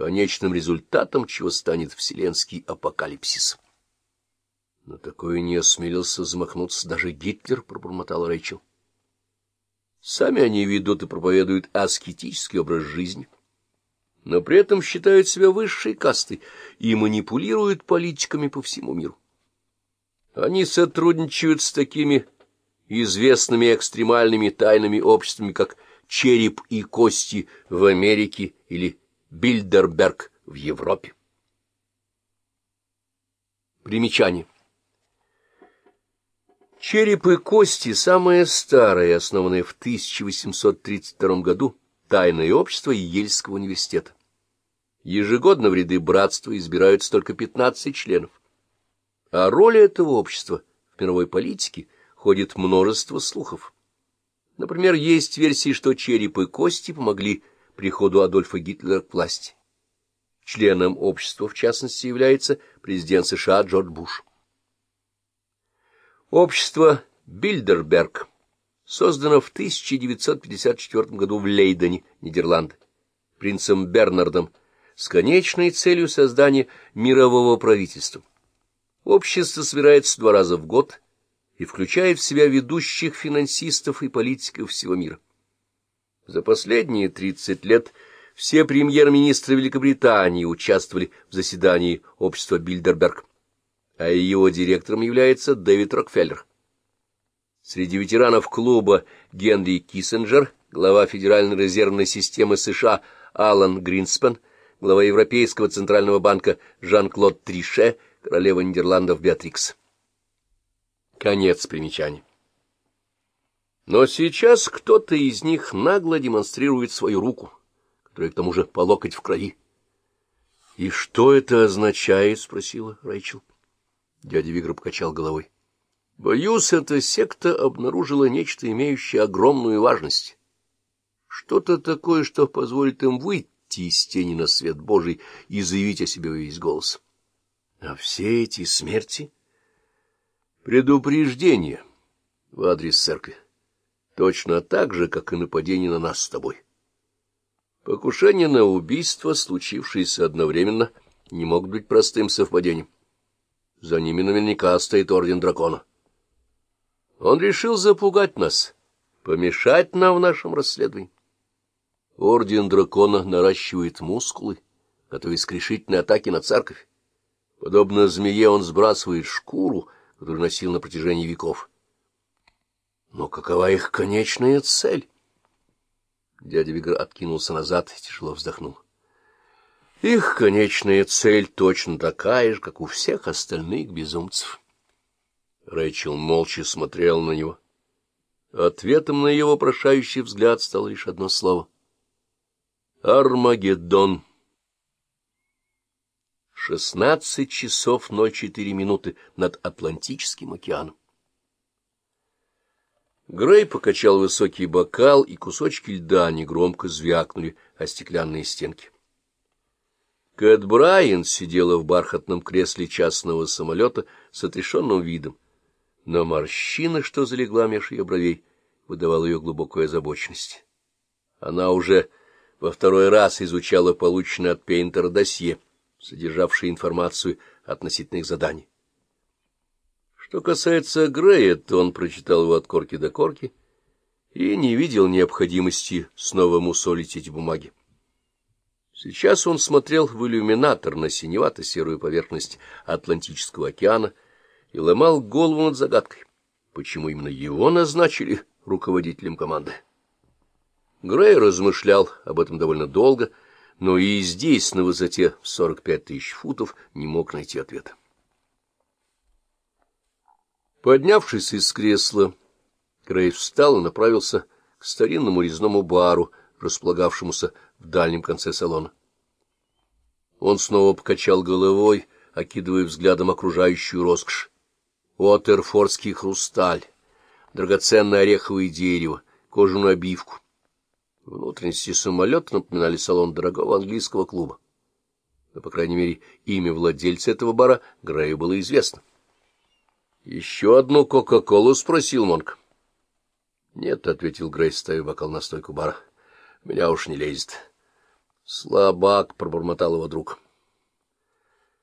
конечным результатом чего станет вселенский апокалипсис. На такое не осмелился замахнуться даже Гитлер, — пробормотал Рэйчел. Сами они ведут и проповедуют аскетический образ жизни, но при этом считают себя высшей кастой и манипулируют политиками по всему миру. Они сотрудничают с такими известными экстремальными тайными обществами, как «Череп и кости» в Америке или «Бильдерберг» в Европе. Примечание. Череп и кости — самое старое, основанное в 1832 году, тайное общество Ельского университета. Ежегодно в ряды братства избираются только 15 членов. О роли этого общества в мировой политике ходит множество слухов. Например, есть версии, что череп и кости помогли приходу Адольфа Гитлера к власти. Членом общества, в частности, является президент США Джордж Буш. Общество Бильдерберг создано в 1954 году в Лейдене, Нидерланды, принцем Бернардом, с конечной целью создания мирового правительства. Общество собирается два раза в год и включает в себя ведущих финансистов и политиков всего мира. За последние 30 лет все премьер-министры Великобритании участвовали в заседании общества Бильдерберг а его директором является Дэвид Рокфеллер. Среди ветеранов клуба Генри Киссинджер, глава Федеральной резервной системы США Алан Гринспен, глава Европейского центрального банка Жан-Клод Трише, королева Нидерландов Беатрикс. Конец примечаний. Но сейчас кто-то из них нагло демонстрирует свою руку, которая к тому же по локоть в крови. — И что это означает? — спросила Рэйчел. Дядя Вигр покачал головой. Боюсь, эта секта обнаружила нечто, имеющее огромную важность. Что-то такое, что позволит им выйти из тени на свет Божий и заявить о себе весь голос. А все эти смерти — предупреждение в адрес церкви, точно так же, как и нападение на нас с тобой. Покушение на убийство, случившееся одновременно, не могут быть простым совпадением. За ними наверняка стоит Орден Дракона. Он решил запугать нас, помешать нам в нашем расследовании. Орден Дракона наращивает мускулы, готовясь к решительной атаке на церковь. Подобно змее он сбрасывает шкуру, которую носил на протяжении веков. Но какова их конечная цель? Дядя Вигр откинулся назад и тяжело вздохнул. Их конечная цель точно такая же, как у всех остальных безумцев. Рэйчел молча смотрел на него. Ответом на его вопрошающий взгляд стало лишь одно слово. Армагеддон. Шестнадцать часов ноль четыре минуты над Атлантическим океаном. Грей покачал высокий бокал, и кусочки льда негромко звякнули о стеклянные стенки. Кэт Брайан сидела в бархатном кресле частного самолета с отрешенным видом, но морщина, что залегла меж ее бровей, выдавала ее глубокую озабоченность. Она уже во второй раз изучала полученное от Пейнтера досье, содержавшее информацию относительно их заданий. Что касается Грея, то он прочитал его от корки до корки и не видел необходимости снова мусолить эти бумаги. Сейчас он смотрел в иллюминатор на синевато-серую поверхность Атлантического океана и ломал голову над загадкой, почему именно его назначили руководителем команды. Грей размышлял об этом довольно долго, но и здесь, на высоте в 45 тысяч футов, не мог найти ответа. Поднявшись из кресла, Грей встал и направился к старинному резному бару, располагавшемуся в дальнем конце салона. Он снова покачал головой, окидывая взглядом окружающую роскошь. Уотерфордский хрусталь, драгоценное ореховое дерево, кожаную обивку. Внутренности самолета напоминали салон дорогого английского клуба. Но, по крайней мере, имя владельца этого бара Грею было известно. — Еще одну Кока-Колу? — спросил Монк. — Нет, — ответил Грей, ставя бокал на стойку бара. — Меня уж не лезет. — Слабак, — пробормотал его друг.